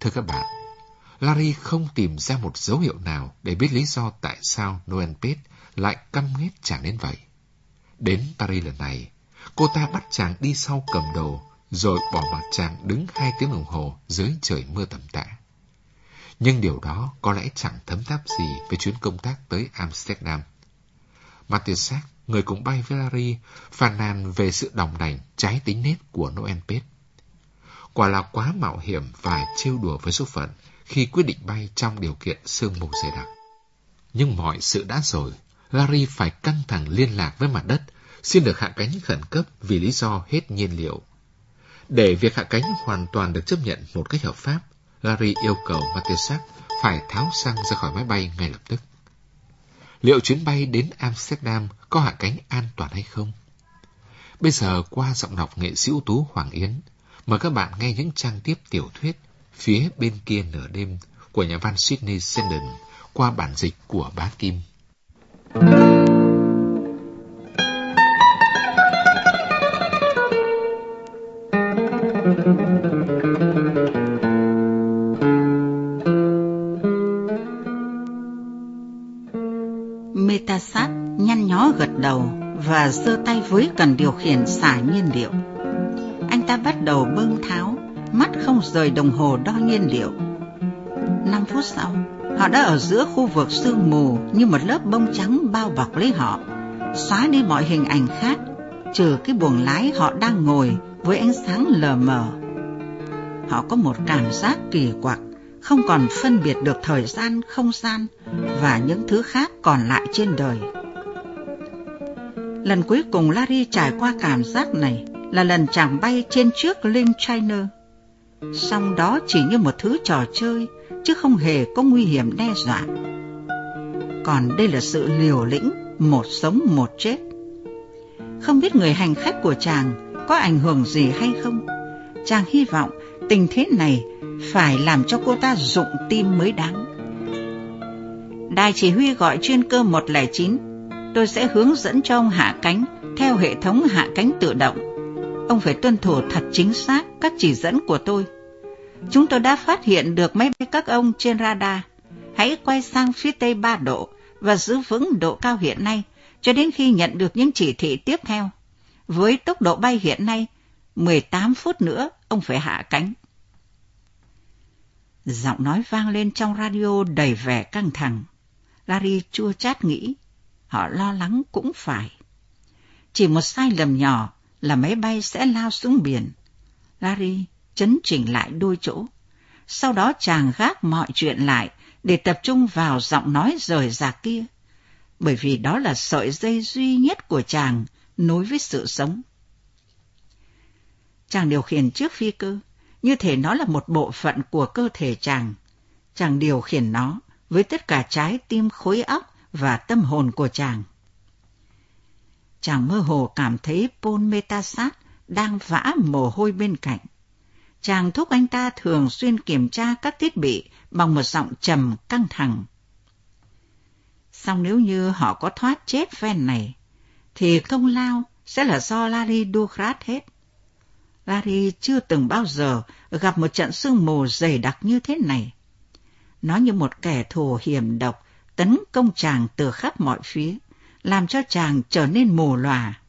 Thưa các bạn, Larry không tìm ra một dấu hiệu nào để biết lý do tại sao Noel Pate lại căm ghét chàng đến vậy. Đến Paris lần này, cô ta bắt chàng đi sau cầm đồ, rồi bỏ mặt chàng đứng hai tiếng đồng hồ dưới trời mưa tầm tã. Nhưng điều đó có lẽ chẳng thấm tháp gì với chuyến công tác tới Amsterdam. Matissek, người cùng bay với Larry, phàn nàn về sự đồng đành trái tính nết của Noel Pate. Quả là quá mạo hiểm và trêu đùa với số phận khi quyết định bay trong điều kiện sương mù dày đặc. Nhưng mọi sự đã rồi, Larry phải căng thẳng liên lạc với mặt đất, xin được hạ cánh khẩn cấp vì lý do hết nhiên liệu. Để việc hạ cánh hoàn toàn được chấp nhận một cách hợp pháp, Larry yêu cầu Matisak phải tháo xăng ra khỏi máy bay ngay lập tức. Liệu chuyến bay đến Amsterdam có hạ cánh an toàn hay không? Bây giờ qua giọng đọc nghệ sĩ ưu tú Hoàng Yến, mời các bạn nghe những trang tiếp tiểu thuyết Phía bên kia nửa đêm của nhà văn Sydney Sheldon qua bản dịch của bá Kim. Metasat nhăn nhó gật đầu và giơ tay với cần điều khiển xả nhiên liệu. Ta bắt đầu bơm tháo, mắt không rời đồng hồ đo nhiên liệu. Năm phút sau, Họ đã ở giữa khu vực sương mù như một lớp bông trắng bao bọc lấy họ, xóa đi mọi hình ảnh khác, trừ cái buồng lái họ đang ngồi với ánh sáng lờ mờ. Họ có một cảm giác kỳ quặc, không còn phân biệt được thời gian, không gian và những thứ khác còn lại trên đời. Lần cuối cùng Larry trải qua cảm giác này là lần chàng bay trên chiếc Linh China. Song đó chỉ như một thứ trò chơi chứ không hề có nguy hiểm đe dọa. Còn đây là sự liều lĩnh, một sống một chết. Không biết người hành khách của chàng có ảnh hưởng gì hay không. Chàng hy vọng tình thế này phải làm cho cô ta rụng tim mới đáng. Đài chỉ huy gọi chuyên cơ 109, tôi sẽ hướng dẫn cho ông hạ cánh theo hệ thống hạ cánh tự động. Ông phải tuân thủ thật chính xác các chỉ dẫn của tôi. Chúng tôi đã phát hiện được máy bay các ông trên radar. Hãy quay sang phía tây 3 độ và giữ vững độ cao hiện nay cho đến khi nhận được những chỉ thị tiếp theo. Với tốc độ bay hiện nay, 18 phút nữa ông phải hạ cánh. Giọng nói vang lên trong radio đầy vẻ căng thẳng. Larry chua chát nghĩ, họ lo lắng cũng phải. Chỉ một sai lầm nhỏ là máy bay sẽ lao xuống biển. Larry chấn chỉnh lại đôi chỗ. Sau đó chàng gác mọi chuyện lại để tập trung vào giọng nói rời rạc kia, bởi vì đó là sợi dây duy nhất của chàng nối với sự sống. Chàng điều khiển chiếc phi cơ, như thể nó là một bộ phận của cơ thể chàng. Chàng điều khiển nó với tất cả trái tim khối óc và tâm hồn của chàng. Chàng mơ hồ cảm thấy Paul Metasat đang vã mồ hôi bên cạnh chàng thúc anh ta thường xuyên kiểm tra các thiết bị bằng một giọng trầm căng thẳng. Xong nếu như họ có thoát chết ven này, thì công lao sẽ là do Larry Ducrat hết. Larry chưa từng bao giờ gặp một trận sương mù dày đặc như thế này. Nó như một kẻ thù hiểm độc tấn công chàng từ khắp mọi phía, làm cho chàng trở nên mù lòa.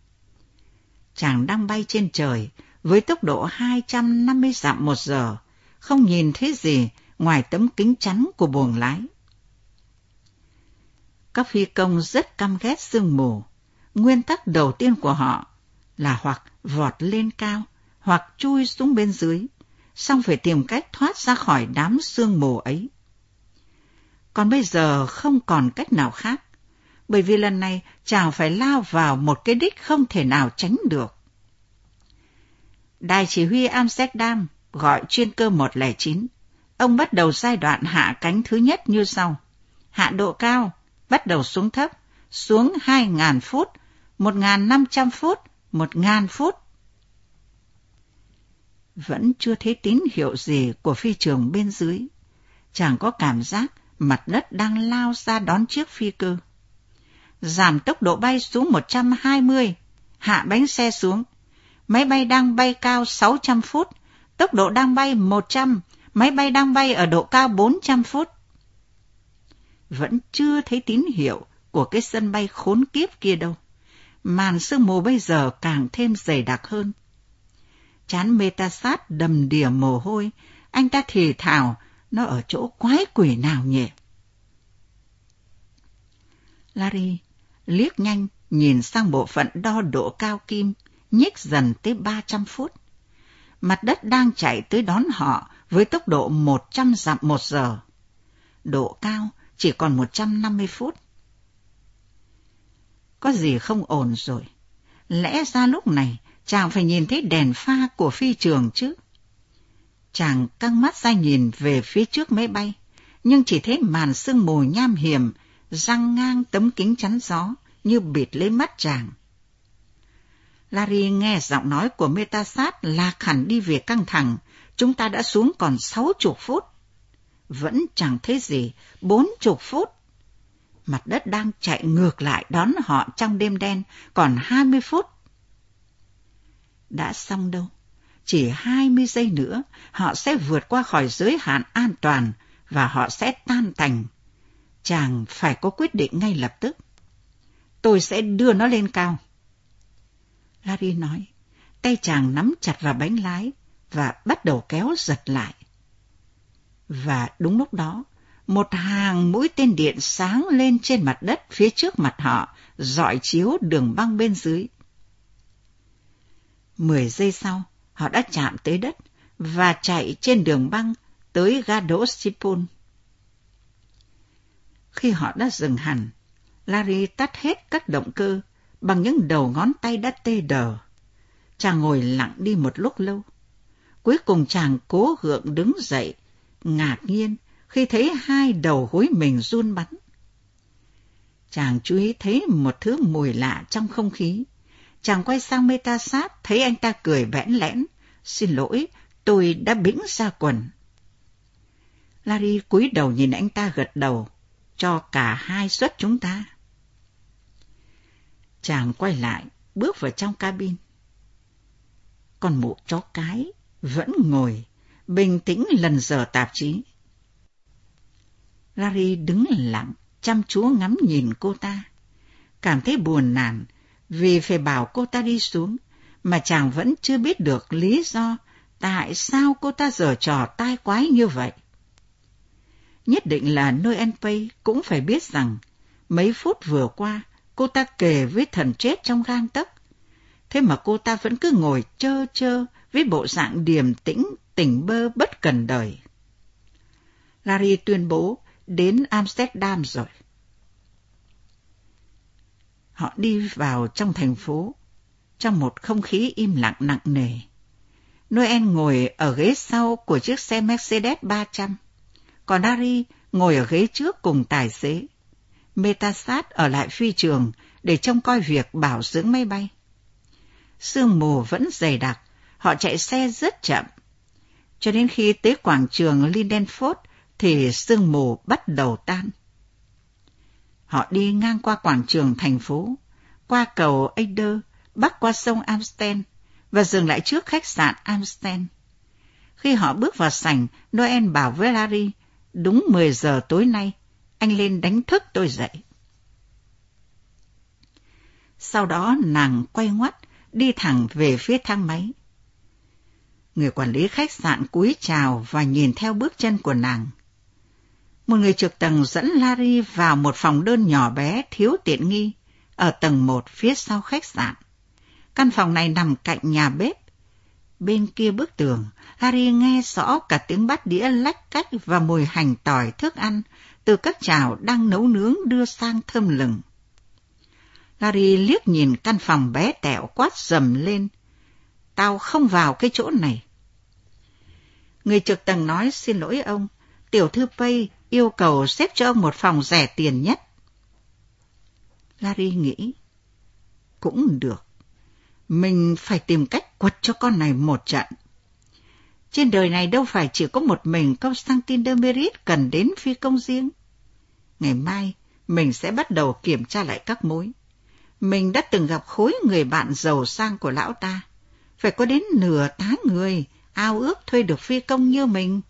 Chàng đang bay trên trời, với tốc độ 250 dặm một giờ, không nhìn thấy gì ngoài tấm kính chắn của buồng lái. Các phi công rất căm ghét sương mù. Nguyên tắc đầu tiên của họ là hoặc vọt lên cao hoặc chui xuống bên dưới, xong phải tìm cách thoát ra khỏi đám sương mù ấy. Còn bây giờ không còn cách nào khác, bởi vì lần này chàng phải lao vào một cái đích không thể nào tránh được. Đài chỉ huy Amsterdam gọi chuyên cơ 109. Ông bắt đầu giai đoạn hạ cánh thứ nhất như sau. Hạ độ cao, bắt đầu xuống thấp, xuống 2.000 phút, 1.500 phút, 1.000 phút. Vẫn chưa thấy tín hiệu gì của phi trường bên dưới. Chàng có cảm giác mặt đất đang lao ra đón chiếc phi cơ. Giảm tốc độ bay xuống 120, hạ bánh xe xuống, Máy bay đang bay cao 600 phút, tốc độ đang bay 100, Máy bay đang bay ở độ cao 400 phút. Vẫn chưa thấy tín hiệu của cái sân bay khốn kiếp kia đâu. Màn sương mù bây giờ càng thêm dày đặc hơn. Chán Metasat đầm đìa mồ hôi, anh ta thì thào, nó ở chỗ quái quỷ nào nhỉ? Larry liếc nhanh nhìn sang bộ phận đo độ cao kim, nhích dần tới 300 phút. Mặt đất đang chạy tới đón họ với tốc độ 100 dặm một giờ. Độ cao chỉ còn 150 phút. Có gì không ổn rồi. Lẽ ra lúc này chàng phải nhìn thấy đèn pha của phi trường chứ. Chàng căng mắt ra nhìn về phía trước máy bay, nhưng chỉ thấy màn sương mù nham hiểm răng ngang tấm kính chắn gió như bịt lấy mắt chàng. Larry nghe giọng nói của Metasat lạc hẳn đi về căng thẳng. Chúng ta đã xuống còn sáu chục phút. Vẫn chẳng thấy gì, bốn chục phút. Mặt đất đang chạy ngược lại đón họ trong đêm đen, còn hai mươi phút. Đã xong đâu. Chỉ hai mươi giây nữa, họ sẽ vượt qua khỏi giới hạn an toàn và họ sẽ tan thành. Chàng phải có quyết định ngay lập tức. Tôi sẽ đưa nó lên cao. Larry nói, tay chàng nắm chặt vào bánh lái và bắt đầu kéo giật lại. Và đúng lúc đó, một hàng mũi tên điện sáng lên trên mặt đất phía trước mặt họ, dọi chiếu đường băng bên dưới. Mười giây sau, họ đã chạm tới đất và chạy trên đường băng tới ga đỗ Sipun. Khi họ đã dừng hẳn, Larry tắt hết các động cơ bằng những đầu ngón tay đã tê đờ. Chàng ngồi lặng đi một lúc lâu. Cuối cùng chàng cố gượng đứng dậy, ngạc nhiên khi thấy hai đầu gối mình run bắn. Chàng chú ý thấy một thứ mùi lạ trong không khí. Chàng quay sang Metasat, thấy anh ta cười vẽn lẽn. Xin lỗi, tôi đã bĩnh ra quần. Larry cúi đầu nhìn anh ta gật đầu, cho cả hai suất chúng ta. Chàng quay lại, bước vào trong cabin. Còn mụ chó cái vẫn ngồi, bình tĩnh lần giờ tạp chí. Larry đứng lặng, chăm chú ngắm nhìn cô ta. Cảm thấy buồn nản vì phải bảo cô ta đi xuống, mà chàng vẫn chưa biết được lý do tại sao cô ta giở trò tai quái như vậy. Nhất định là Noel Pay cũng phải biết rằng mấy phút vừa qua cô ta kề với thần chết trong gang tấc. Thế mà cô ta vẫn cứ ngồi chơ chơ với bộ dạng điềm tĩnh, tỉnh bơ bất cần đời. Larry tuyên bố đến Amsterdam rồi. Họ đi vào trong thành phố, trong một không khí im lặng nặng nề. Noel ngồi ở ghế sau của chiếc xe Mercedes 300, còn Larry ngồi ở ghế trước cùng tài xế. Metasat ở lại phi trường để trông coi việc bảo dưỡng máy bay. Sương mù vẫn dày đặc, họ chạy xe rất chậm. Cho đến khi tới quảng trường Lindenford thì sương mù bắt đầu tan. Họ đi ngang qua quảng trường thành phố, qua cầu Eider, bắc qua sông Amstel và dừng lại trước khách sạn Amstel. Khi họ bước vào sảnh, Noel bảo với Larry, đúng 10 giờ tối nay, anh lên đánh thức tôi dậy. Sau đó nàng quay ngoắt, đi thẳng về phía thang máy. Người quản lý khách sạn cúi chào và nhìn theo bước chân của nàng. Một người trực tầng dẫn Larry vào một phòng đơn nhỏ bé thiếu tiện nghi, ở tầng một phía sau khách sạn. Căn phòng này nằm cạnh nhà bếp. Bên kia bức tường, Harry nghe rõ cả tiếng bát đĩa lách cách và mùi hành tỏi thức ăn từ các chảo đang nấu nướng đưa sang thơm lừng. Larry liếc nhìn căn phòng bé tẹo quát dầm lên. Tao không vào cái chỗ này. Người trực tầng nói xin lỗi ông. Tiểu thư Pay yêu cầu xếp cho ông một phòng rẻ tiền nhất. Larry nghĩ. Cũng được. Mình phải tìm cách quật cho con này một trận. Trên đời này đâu phải chỉ có một mình Constantin de Merit cần đến phi công riêng. Ngày mai, mình sẽ bắt đầu kiểm tra lại các mối. Mình đã từng gặp khối người bạn giàu sang của lão ta. Phải có đến nửa tá người ao ước thuê được phi công như mình.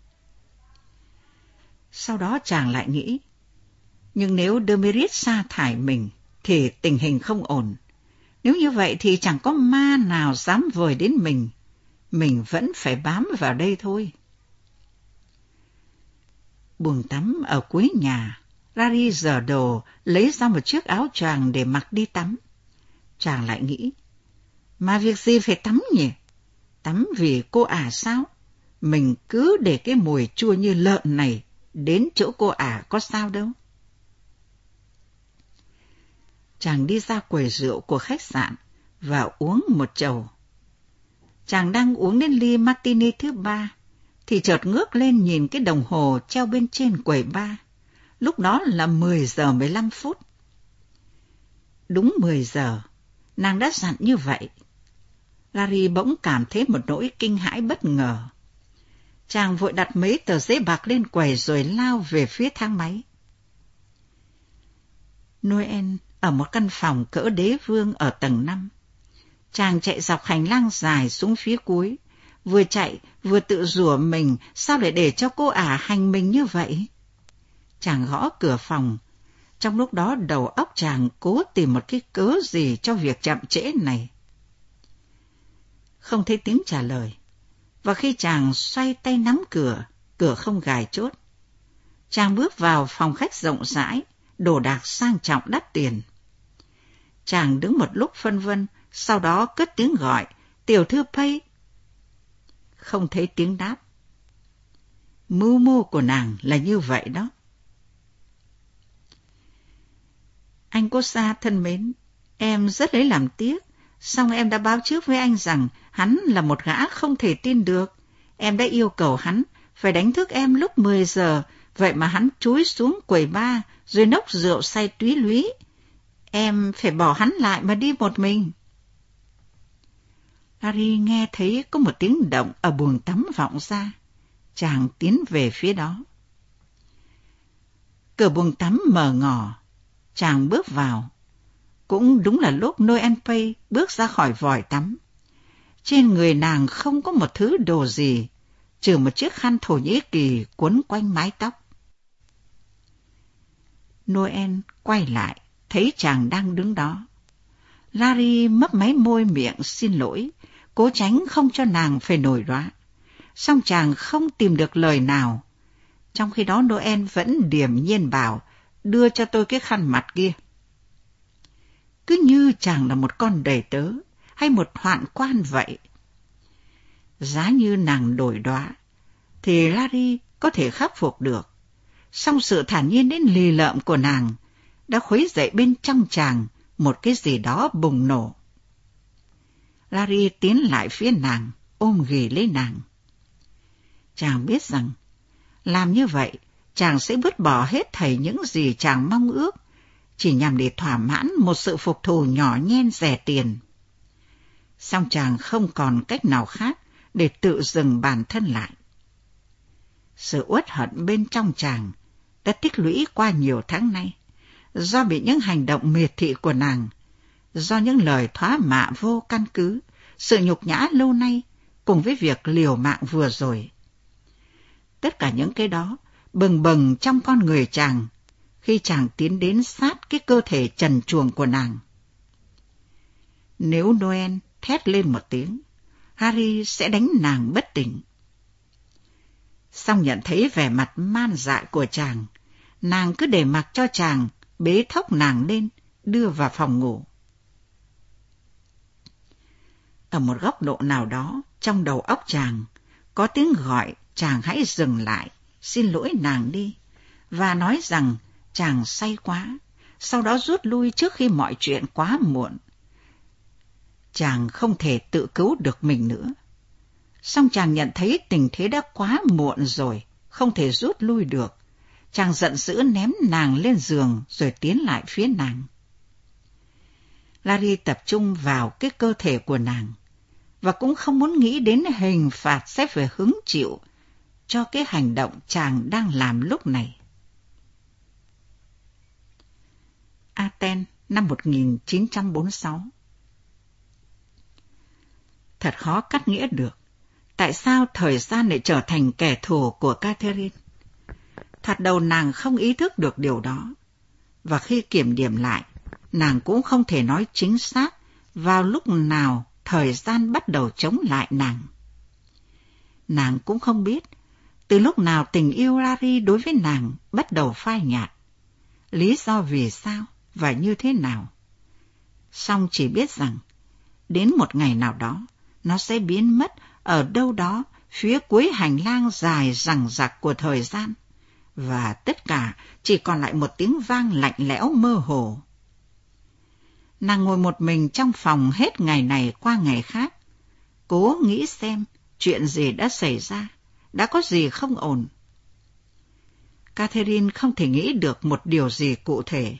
Sau đó chàng lại nghĩ, nhưng nếu Demerit sa thải mình, thì tình hình không ổn. Nếu như vậy thì chẳng có ma nào dám vời đến mình. Mình vẫn phải bám vào đây thôi. Buồng tắm ở cuối nhà, Rari dở đồ lấy ra một chiếc áo choàng để mặc đi tắm. Chàng lại nghĩ, mà việc gì phải tắm nhỉ? Tắm vì cô ả sao? Mình cứ để cái mùi chua như lợn này đến chỗ cô ả có sao đâu. Chàng đi ra quầy rượu của khách sạn và uống một chầu. Chàng đang uống đến ly martini thứ ba, thì chợt ngước lên nhìn cái đồng hồ treo bên trên quầy ba. Lúc đó là 10 giờ 15 phút. Đúng 10 giờ, nàng đã dặn như vậy. Larry bỗng cảm thấy một nỗi kinh hãi bất ngờ. Chàng vội đặt mấy tờ giấy bạc lên quầy rồi lao về phía thang máy. Noel ở một căn phòng cỡ đế vương ở tầng 5. Chàng chạy dọc hành lang dài xuống phía cuối, vừa chạy vừa tự rủa mình sao lại để cho cô ả hành mình như vậy. Chàng gõ cửa phòng, trong lúc đó đầu óc chàng cố tìm một cái cớ gì cho việc chậm trễ này. Không thấy tiếng trả lời, và khi chàng xoay tay nắm cửa, cửa không gài chốt. Chàng bước vào phòng khách rộng rãi, đồ đạc sang trọng đắt tiền. Chàng đứng một lúc phân vân, sau đó cất tiếng gọi, tiểu thư Pay. Không thấy tiếng đáp. Mưu mô của nàng là như vậy đó. Anh cô xa thân mến, em rất lấy làm tiếc, song em đã báo trước với anh rằng hắn là một gã không thể tin được. Em đã yêu cầu hắn phải đánh thức em lúc 10 giờ, vậy mà hắn chúi xuống quầy ba rồi nốc rượu say túy lúy. Em phải bỏ hắn lại mà đi một mình. Larry nghe thấy có một tiếng động ở buồng tắm vọng ra. Chàng tiến về phía đó. Cửa buồng tắm mở ngỏ. Chàng bước vào. Cũng đúng là lúc Noel Pay bước ra khỏi vòi tắm. Trên người nàng không có một thứ đồ gì, trừ một chiếc khăn Thổ Nhĩ Kỳ cuốn quanh mái tóc. Noel quay lại, thấy chàng đang đứng đó. Larry mấp máy môi miệng xin lỗi, cố tránh không cho nàng phải nổi đoá. Song chàng không tìm được lời nào. Trong khi đó Noel vẫn điềm nhiên bảo, đưa cho tôi cái khăn mặt kia. Cứ như chàng là một con đầy tớ, hay một hoạn quan vậy. Giá như nàng đổi đoá, thì Larry có thể khắc phục được. Song sự thản nhiên đến lì lợm của nàng đã khuấy dậy bên trong chàng một cái gì đó bùng nổ. Larry tiến lại phía nàng, ôm ghì lấy nàng. Chàng biết rằng, làm như vậy, chàng sẽ vứt bỏ hết thảy những gì chàng mong ước, chỉ nhằm để thỏa mãn một sự phục thù nhỏ nhen rẻ tiền. Song chàng không còn cách nào khác để tự dừng bản thân lại. Sự uất hận bên trong chàng đã tích lũy qua nhiều tháng nay, do bị những hành động miệt thị của nàng do những lời thoá mạ vô căn cứ, sự nhục nhã lâu nay cùng với việc liều mạng vừa rồi. Tất cả những cái đó bừng bừng trong con người chàng khi chàng tiến đến sát cái cơ thể trần chuồng của nàng. Nếu Noel thét lên một tiếng, Harry sẽ đánh nàng bất tỉnh. Xong nhận thấy vẻ mặt man dại của chàng, nàng cứ để mặc cho chàng bế thốc nàng lên, đưa vào phòng ngủ. Ở một góc độ nào đó, trong đầu óc chàng, có tiếng gọi chàng hãy dừng lại, xin lỗi nàng đi, và nói rằng chàng say quá, sau đó rút lui trước khi mọi chuyện quá muộn. Chàng không thể tự cứu được mình nữa. Xong chàng nhận thấy tình thế đã quá muộn rồi, không thể rút lui được. Chàng giận dữ ném nàng lên giường rồi tiến lại phía nàng. Larry tập trung vào cái cơ thể của nàng và cũng không muốn nghĩ đến hình phạt sẽ phải hứng chịu cho cái hành động chàng đang làm lúc này. Aten năm 1946 Thật khó cắt nghĩa được. Tại sao thời gian lại trở thành kẻ thù của Catherine? Thật đầu nàng không ý thức được điều đó. Và khi kiểm điểm lại, nàng cũng không thể nói chính xác vào lúc nào thời gian bắt đầu chống lại nàng. Nàng cũng không biết từ lúc nào tình yêu Larry đối với nàng bắt đầu phai nhạt. Lý do vì sao và như thế nào. Song chỉ biết rằng, đến một ngày nào đó, nó sẽ biến mất ở đâu đó phía cuối hành lang dài rằng rạc của thời gian, và tất cả chỉ còn lại một tiếng vang lạnh lẽo mơ hồ. Nàng ngồi một mình trong phòng hết ngày này qua ngày khác, cố nghĩ xem chuyện gì đã xảy ra, đã có gì không ổn. Catherine không thể nghĩ được một điều gì cụ thể,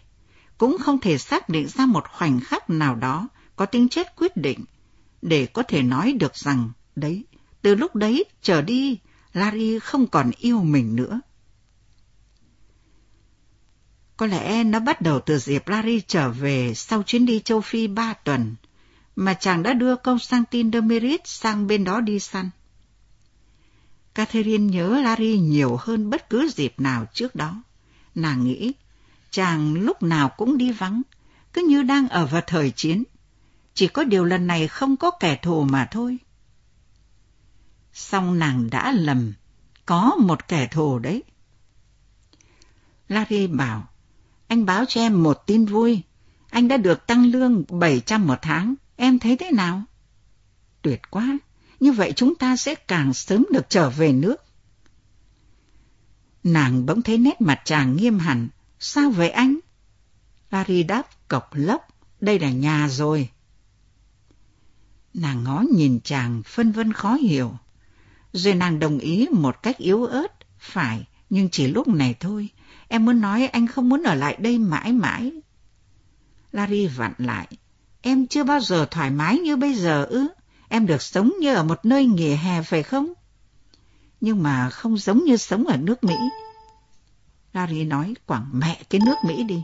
cũng không thể xác định ra một khoảnh khắc nào đó có tính chất quyết định, để có thể nói được rằng, đấy, từ lúc đấy trở đi, Larry không còn yêu mình nữa. Có lẽ nó bắt đầu từ dịp Larry trở về sau chuyến đi châu Phi ba tuần, mà chàng đã đưa công sang tin Demerit sang bên đó đi săn. Catherine nhớ Larry nhiều hơn bất cứ dịp nào trước đó. Nàng nghĩ, chàng lúc nào cũng đi vắng, cứ như đang ở vào thời chiến. Chỉ có điều lần này không có kẻ thù mà thôi. Xong nàng đã lầm, có một kẻ thù đấy. Larry bảo, anh báo cho em một tin vui. Anh đã được tăng lương 700 một tháng. Em thấy thế nào? Tuyệt quá. Như vậy chúng ta sẽ càng sớm được trở về nước. Nàng bỗng thấy nét mặt chàng nghiêm hẳn. Sao vậy anh? Larry đáp cộc lốc. Đây là nhà rồi. Nàng ngó nhìn chàng phân vân khó hiểu. Rồi nàng đồng ý một cách yếu ớt. Phải, nhưng chỉ lúc này thôi. Em muốn nói anh không muốn ở lại đây mãi mãi. Larry vặn lại. Em chưa bao giờ thoải mái như bây giờ ư? Em được sống như ở một nơi nghỉ hè phải không? Nhưng mà không giống như sống ở nước Mỹ. Larry nói quảng mẹ cái nước Mỹ đi.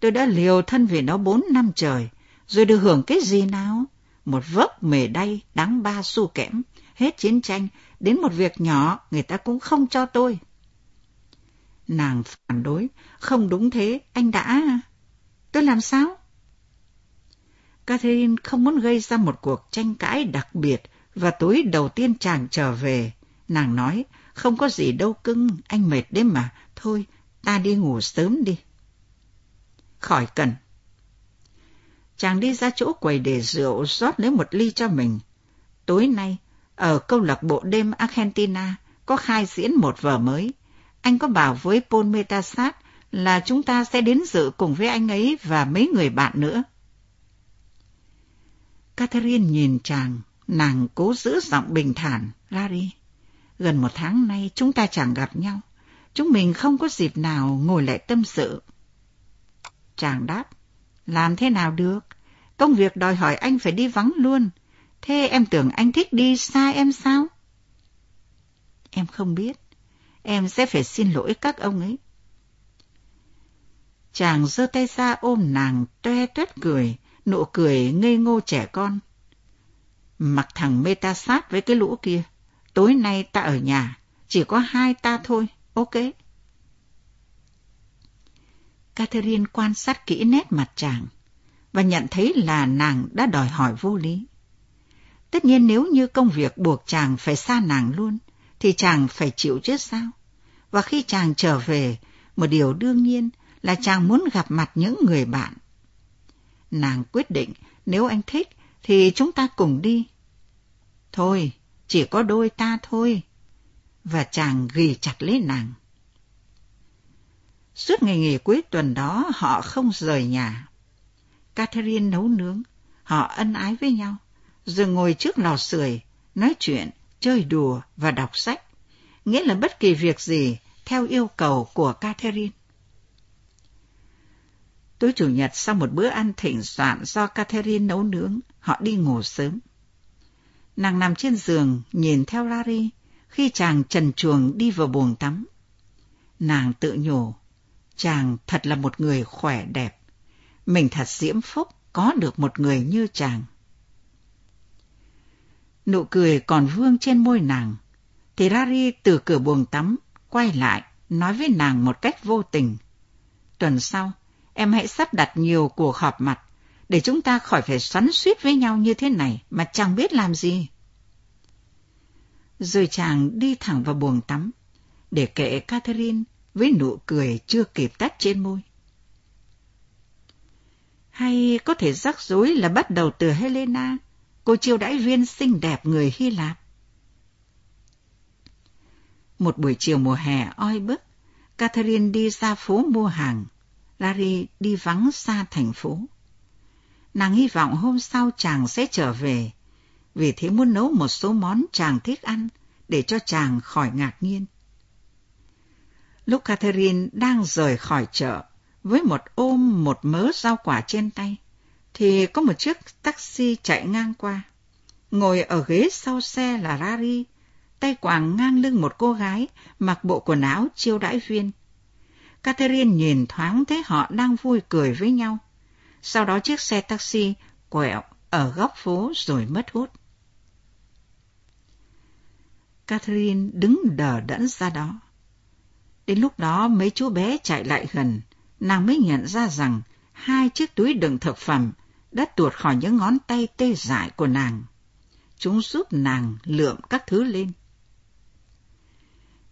Tôi đã liều thân vì nó bốn năm trời, rồi được hưởng cái gì nào? Một vấp mề đay đáng ba xu kẽm, hết chiến tranh, đến một việc nhỏ người ta cũng không cho tôi. Nàng phản đối, không đúng thế, anh đã... Tôi làm sao? Catherine không muốn gây ra một cuộc tranh cãi đặc biệt và tối đầu tiên chàng trở về. Nàng nói, không có gì đâu cưng, anh mệt đấy mà. Thôi, ta đi ngủ sớm đi. Khỏi cần. Chàng đi ra chỗ quầy để rượu rót lấy một ly cho mình. Tối nay, ở câu lạc bộ đêm Argentina có khai diễn một vở mới. Anh có bảo với Paul Metasat là chúng ta sẽ đến dự cùng với anh ấy và mấy người bạn nữa. Catherine nhìn chàng, nàng cố giữ giọng bình thản. Larry, gần một tháng nay chúng ta chẳng gặp nhau. Chúng mình không có dịp nào ngồi lại tâm sự. Chàng đáp, làm thế nào được? Công việc đòi hỏi anh phải đi vắng luôn. Thế em tưởng anh thích đi xa em sao? Em không biết. Em sẽ phải xin lỗi các ông ấy. Chàng giơ tay ra ôm nàng toe toét cười, nụ cười ngây ngô trẻ con. Mặc thằng ta sát với cái lũ kia. Tối nay ta ở nhà, chỉ có hai ta thôi, ok. Catherine quan sát kỹ nét mặt chàng và nhận thấy là nàng đã đòi hỏi vô lý. Tất nhiên nếu như công việc buộc chàng phải xa nàng luôn, thì chàng phải chịu chứ sao? Và khi chàng trở về, một điều đương nhiên là chàng muốn gặp mặt những người bạn. Nàng quyết định nếu anh thích thì chúng ta cùng đi. Thôi, chỉ có đôi ta thôi. Và chàng ghi chặt lấy nàng. Suốt ngày nghỉ cuối tuần đó họ không rời nhà. Catherine nấu nướng, họ ân ái với nhau, rồi ngồi trước lò sưởi, nói chuyện, chơi đùa và đọc sách. Nghĩa là bất kỳ việc gì theo yêu cầu của Catherine. Tối chủ nhật sau một bữa ăn thịnh soạn do Catherine nấu nướng, họ đi ngủ sớm. Nàng nằm trên giường nhìn theo Larry khi chàng trần chuồng đi vào buồng tắm. Nàng tự nhủ, chàng thật là một người khỏe đẹp. Mình thật diễm phúc có được một người như chàng. Nụ cười còn vương trên môi nàng, thì Rari từ cửa buồng tắm quay lại nói với nàng một cách vô tình. Tuần sau, em hãy sắp đặt nhiều cuộc họp mặt, để chúng ta khỏi phải xoắn suýt với nhau như thế này mà chẳng biết làm gì. Rồi chàng đi thẳng vào buồng tắm, để kệ Catherine với nụ cười chưa kịp tắt trên môi. Hay có thể rắc rối là bắt đầu từ Helena, cô chiêu đãi viên xinh đẹp người Hy Lạp. Một buổi chiều mùa hè oi bức, Catherine đi ra phố mua hàng, Larry đi vắng xa thành phố. Nàng hy vọng hôm sau chàng sẽ trở về, vì thế muốn nấu một số món chàng thích ăn để cho chàng khỏi ngạc nhiên. Lúc Catherine đang rời khỏi chợ với một ôm một mớ rau quả trên tay, thì có một chiếc taxi chạy ngang qua. Ngồi ở ghế sau xe là Larry, tay quàng ngang lưng một cô gái mặc bộ quần áo chiêu đãi viên. Catherine nhìn thoáng thấy họ đang vui cười với nhau. Sau đó chiếc xe taxi quẹo ở góc phố rồi mất hút. Catherine đứng đờ đẫn ra đó. Đến lúc đó mấy chú bé chạy lại gần, nàng mới nhận ra rằng hai chiếc túi đựng thực phẩm đã tuột khỏi những ngón tay tê dại của nàng. Chúng giúp nàng lượm các thứ lên.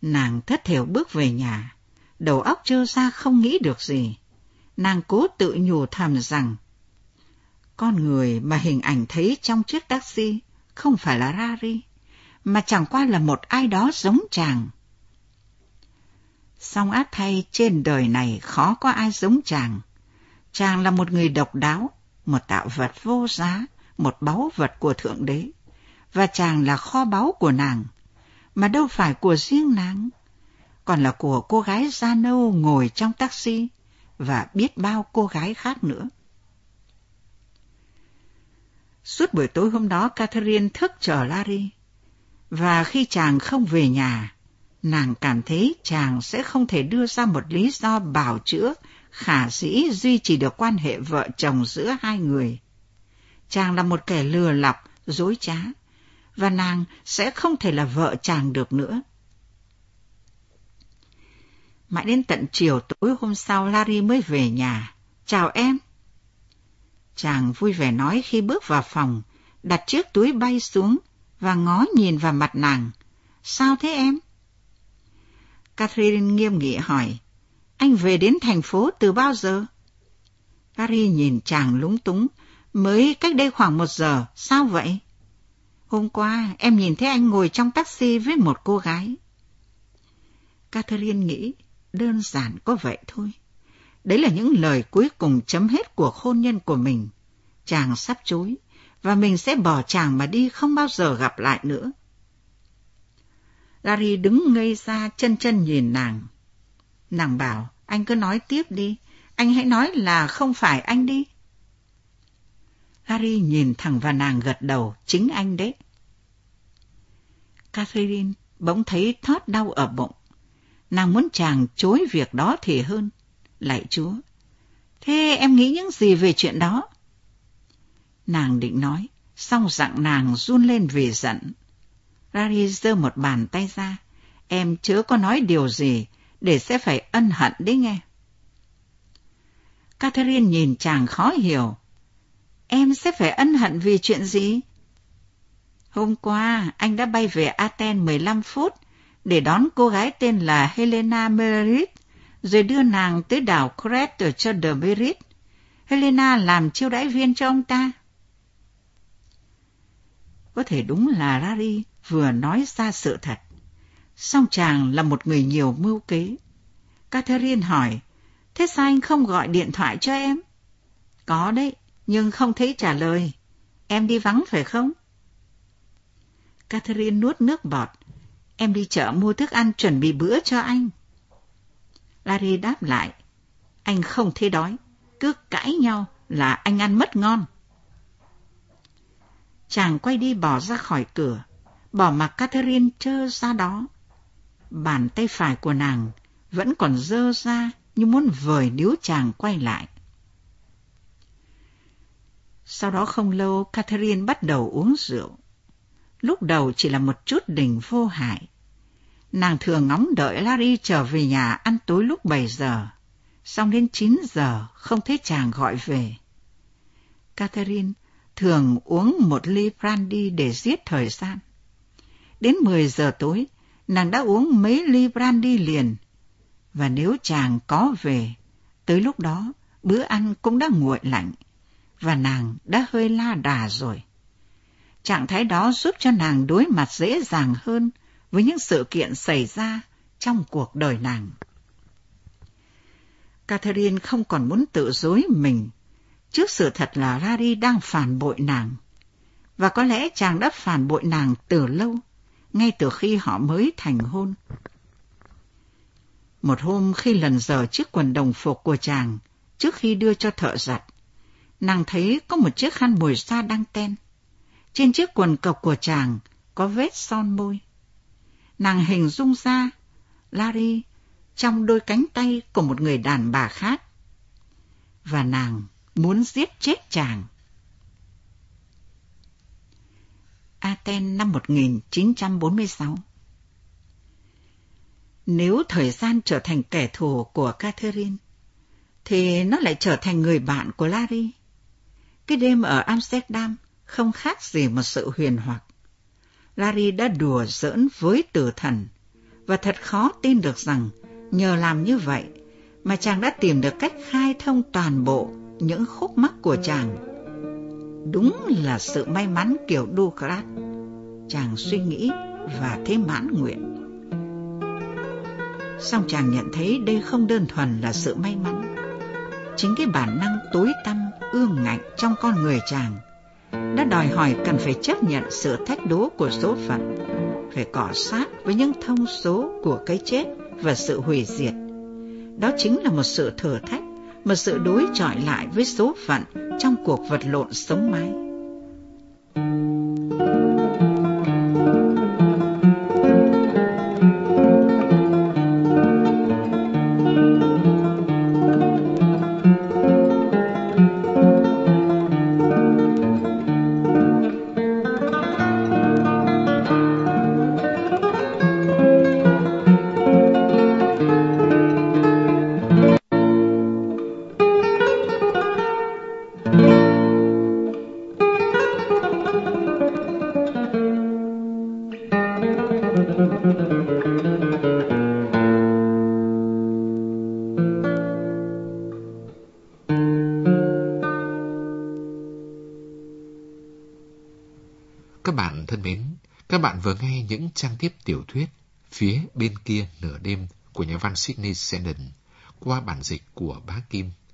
Nàng thất thểu bước về nhà, đầu óc trơ ra không nghĩ được gì. Nàng cố tự nhủ thầm rằng, con người mà hình ảnh thấy trong chiếc taxi không phải là Rari, mà chẳng qua là một ai đó giống chàng. Song át thay trên đời này khó có ai giống chàng. Chàng là một người độc đáo, một tạo vật vô giá, một báu vật của Thượng Đế. Và chàng là kho báu của nàng, mà đâu phải của riêng nàng, còn là của cô gái da nâu ngồi trong taxi và biết bao cô gái khác nữa. Suốt buổi tối hôm đó, Catherine thức chờ Larry. Và khi chàng không về nhà, nàng cảm thấy chàng sẽ không thể đưa ra một lý do bảo chữa khả dĩ duy trì được quan hệ vợ chồng giữa hai người. Chàng là một kẻ lừa lọc, dối trá, và nàng sẽ không thể là vợ chàng được nữa. Mãi đến tận chiều tối hôm sau Larry mới về nhà. Chào em. Chàng vui vẻ nói khi bước vào phòng, đặt chiếc túi bay xuống và ngó nhìn vào mặt nàng. Sao thế em? Catherine nghiêm nghị hỏi. Anh về đến thành phố từ bao giờ? Gary nhìn chàng lúng túng. Mới cách đây khoảng một giờ, sao vậy? Hôm qua em nhìn thấy anh ngồi trong taxi với một cô gái. Catherine nghĩ đơn giản có vậy thôi. Đấy là những lời cuối cùng chấm hết cuộc hôn nhân của mình. Chàng sắp chối, và mình sẽ bỏ chàng mà đi không bao giờ gặp lại nữa. Larry đứng ngây ra chân chân nhìn nàng. Nàng bảo, anh cứ nói tiếp đi, anh hãy nói là không phải anh đi. Harry nhìn thẳng vào nàng gật đầu, chính anh đấy. Catherine bỗng thấy thót đau ở bụng. Nàng muốn chàng chối việc đó thì hơn. Lạy Chúa, thế em nghĩ những gì về chuyện đó? Nàng định nói, song dặn nàng run lên vì giận. Rari giơ một bàn tay ra. Em chớ có nói điều gì, để sẽ phải ân hận đấy nghe. Catherine nhìn chàng khó hiểu. Em sẽ phải ân hận vì chuyện gì? Hôm qua, anh đã bay về Athens 15 phút để đón cô gái tên là Helena Merit, rồi đưa nàng tới đảo Crete cho The Merit. Helena làm chiêu đãi viên cho ông ta. Có thể đúng là Rari vừa nói ra sự thật. Song chàng là một người nhiều mưu kế. Catherine hỏi, thế sao anh không gọi điện thoại cho em? Có đấy, nhưng không thấy trả lời. Em đi vắng phải không? Catherine nuốt nước bọt. Em đi chợ mua thức ăn chuẩn bị bữa cho anh. Larry đáp lại. Anh không thấy đói. Cứ cãi nhau là anh ăn mất ngon. Chàng quay đi bỏ ra khỏi cửa bỏ mặc Catherine trơ ra đó. Bàn tay phải của nàng vẫn còn dơ ra như muốn vời níu chàng quay lại. Sau đó không lâu, Catherine bắt đầu uống rượu. Lúc đầu chỉ là một chút đỉnh vô hại. Nàng thường ngóng đợi Larry trở về nhà ăn tối lúc 7 giờ, xong đến 9 giờ không thấy chàng gọi về. Catherine thường uống một ly brandy để giết thời gian. Đến 10 giờ tối, nàng đã uống mấy ly brandy liền. Và nếu chàng có về, tới lúc đó bữa ăn cũng đã nguội lạnh, và nàng đã hơi la đà rồi. Trạng thái đó giúp cho nàng đối mặt dễ dàng hơn với những sự kiện xảy ra trong cuộc đời nàng. Catherine không còn muốn tự dối mình trước sự thật là Larry đang phản bội nàng. Và có lẽ chàng đã phản bội nàng từ lâu, ngay từ khi họ mới thành hôn. Một hôm khi lần giờ chiếc quần đồng phục của chàng trước khi đưa cho thợ giặt, nàng thấy có một chiếc khăn mùi xa đang ten. Trên chiếc quần cộc của chàng có vết son môi. Nàng hình dung ra Larry trong đôi cánh tay của một người đàn bà khác. Và nàng muốn giết chết chàng. Aten năm 1946 Nếu thời gian trở thành kẻ thù của Catherine, thì nó lại trở thành người bạn của Larry. Cái đêm ở Amsterdam không khác gì một sự huyền hoặc. Larry đã đùa giỡn với tử thần, và thật khó tin được rằng nhờ làm như vậy mà chàng đã tìm được cách khai thông toàn bộ những khúc mắc của chàng. Đúng là sự may mắn kiểu Ducrat. Chàng suy nghĩ và thấy mãn nguyện. Song chàng nhận thấy đây không đơn thuần là sự may mắn. Chính cái bản năng tối tăm, ương ngạnh trong con người chàng đã đòi hỏi cần phải chấp nhận sự thách đố của số phận, phải cọ sát với những thông số của cái chết và sự hủy diệt. Đó chính là một sự thử thách, một sự đối chọi lại với số phận trong cuộc vật lộn sống mái. Những trang tiếp tiểu thuyết Phía bên kia nửa đêm của nhà văn Sydney Sheldon qua bản dịch của bá Kim.